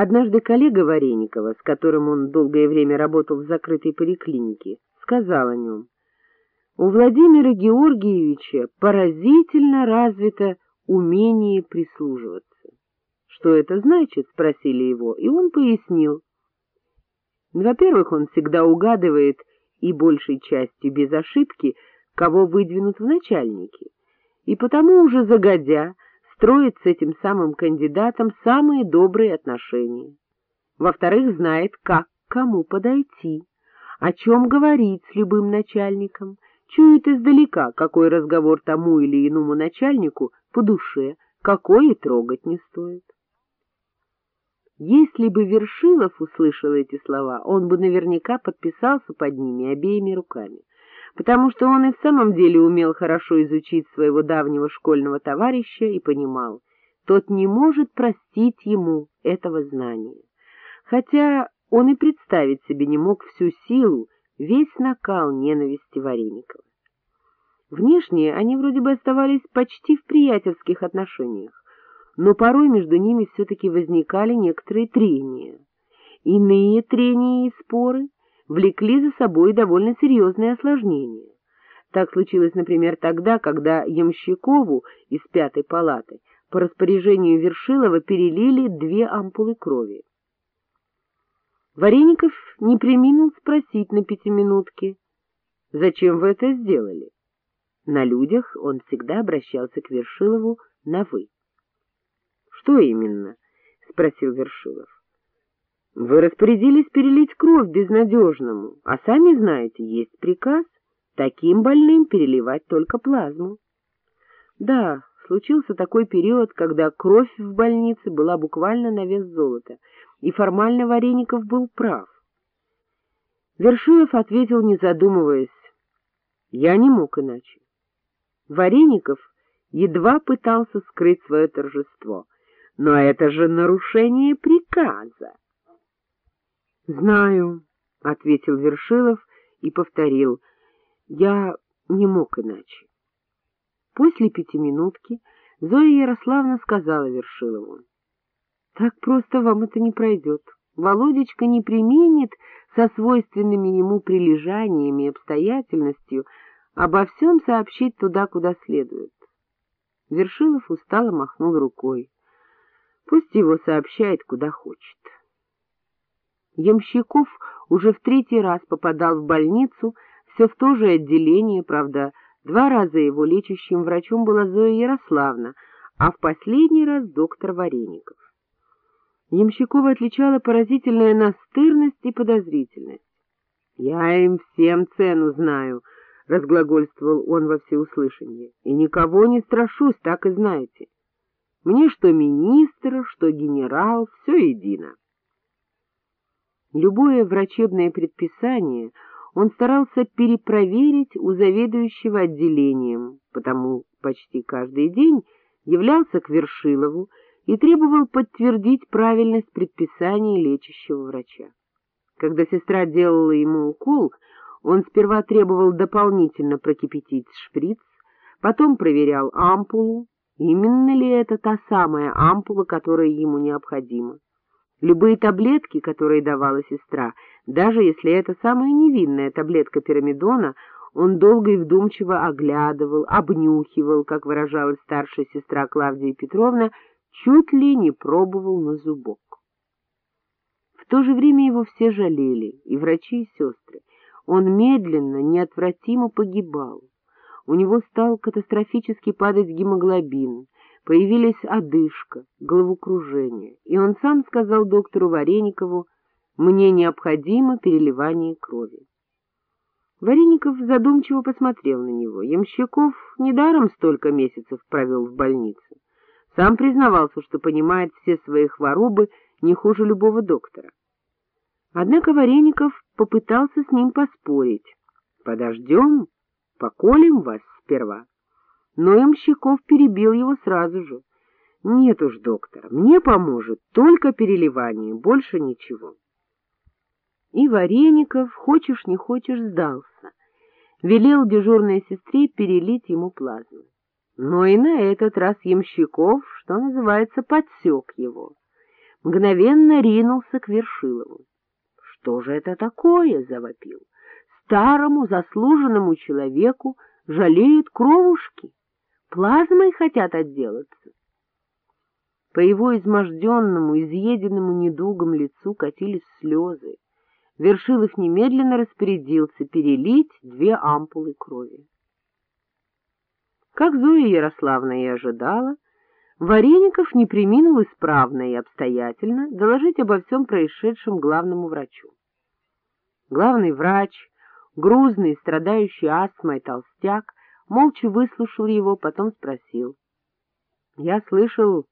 Однажды коллега Вареникова, с которым он долгое время работал в закрытой поликлинике, сказал о нем. У Владимира Георгиевича поразительно развито умение прислуживаться. «Что это значит?» — спросили его, и он пояснил. Во-первых, он всегда угадывает, и большей частью без ошибки, кого выдвинут в начальники, и потому уже загодя строит с этим самым кандидатом самые добрые отношения. Во-вторых, знает, как к кому подойти, о чем говорить с любым начальником, чует издалека, какой разговор тому или иному начальнику по душе, какой и трогать не стоит. Если бы Вершилов услышал эти слова, он бы наверняка подписался под ними обеими руками, потому что он и в самом деле умел хорошо изучить своего давнего школьного товарища и понимал, тот не может простить ему этого знания. Хотя он и представить себе не мог всю силу, весь накал ненависти Вареникова. Внешне они вроде бы оставались почти в приятельских отношениях, но порой между ними все-таки возникали некоторые трения. Иные трения и споры влекли за собой довольно серьезные осложнения. Так случилось, например, тогда, когда Ямщикову из пятой палаты по распоряжению Вершилова перелили две ампулы крови. Вареников не приминул спросить на пятиминутке, «Зачем вы это сделали?» На людях он всегда обращался к Вершилову на «вы». Что именно? — спросил Вершилов. — Вы распорядились перелить кровь безнадежному, а сами знаете, есть приказ таким больным переливать только плазму. Да, случился такой период, когда кровь в больнице была буквально на вес золота, и формально Вареников был прав. Вершилов ответил, не задумываясь, «Я не мог иначе». Вареников едва пытался скрыть свое торжество — но это же нарушение приказа. — Знаю, — ответил Вершилов и повторил. — Я не мог иначе. После пятиминутки Зоя Ярославна сказала Вершилову. — Так просто вам это не пройдет. Володечка не применит со свойственными ему прилежаниями и обстоятельностью обо всем сообщить туда, куда следует. Вершилов устало махнул рукой. Пусть его сообщает, куда хочет. Ямщиков уже в третий раз попадал в больницу, все в то же отделение, правда, два раза его лечащим врачом была Зоя Ярославна, а в последний раз доктор Вареников. Ямщикова отличала поразительная настырность и подозрительность. — Я им всем цену знаю, — разглагольствовал он во всеуслышание, — и никого не страшусь, так и знаете. Мне что министр, что генерал, все едино. Любое врачебное предписание он старался перепроверить у заведующего отделением, потому почти каждый день являлся к Вершилову и требовал подтвердить правильность предписания лечащего врача. Когда сестра делала ему укол, он сперва требовал дополнительно прокипятить шприц, потом проверял ампулу, Именно ли это та самая ампула, которая ему необходима? Любые таблетки, которые давала сестра, даже если это самая невинная таблетка пирамидона, он долго и вдумчиво оглядывал, обнюхивал, как выражалась старшая сестра Клавдия Петровна, чуть ли не пробовал на зубок. В то же время его все жалели, и врачи, и сестры. Он медленно, неотвратимо погибал у него стал катастрофически падать гемоглобин, появились одышка, головокружение, и он сам сказал доктору Вареникову, «Мне необходимо переливание крови». Вареников задумчиво посмотрел на него. Ямщиков недаром столько месяцев провел в больнице. Сам признавался, что понимает все свои хворобы не хуже любого доктора. Однако Вареников попытался с ним поспорить. «Подождем, Поколем вас сперва. Но Ямщиков перебил его сразу же. Нет уж, доктор, мне поможет только переливание, больше ничего. И Вареников, хочешь не хочешь, сдался. Велел дежурной сестре перелить ему плазму. Но и на этот раз Ямщиков, что называется, подсек его. мгновенно ринулся к Вершилову. — Что же это такое? — завопил. — Старому заслуженному человеку жалеют кровушки, плазмой хотят отделаться. По его изможденному, изъеденному недугом лицу катились слезы. Вершилов немедленно распорядился перелить две ампулы крови. Как Зоя Ярославна и ожидала, Вареников не приминул исправно и обстоятельно доложить обо всем происшедшем главному врачу. Главный врач, грузный, страдающий астмой толстяк, молча выслушал его, потом спросил. — Я слышал,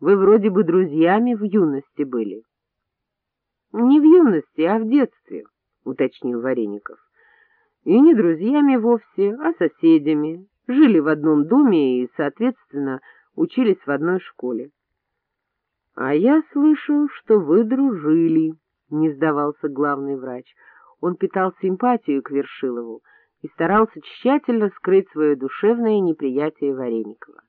вы вроде бы друзьями в юности были. — Не в юности, а в детстве, — уточнил Вареников. — И не друзьями вовсе, а соседями, жили в одном доме и, соответственно, учились в одной школе. — А я слышал, что вы дружили, — не сдавался главный врач. Он питал симпатию к Вершилову и старался тщательно скрыть свое душевное неприятие Вареникова.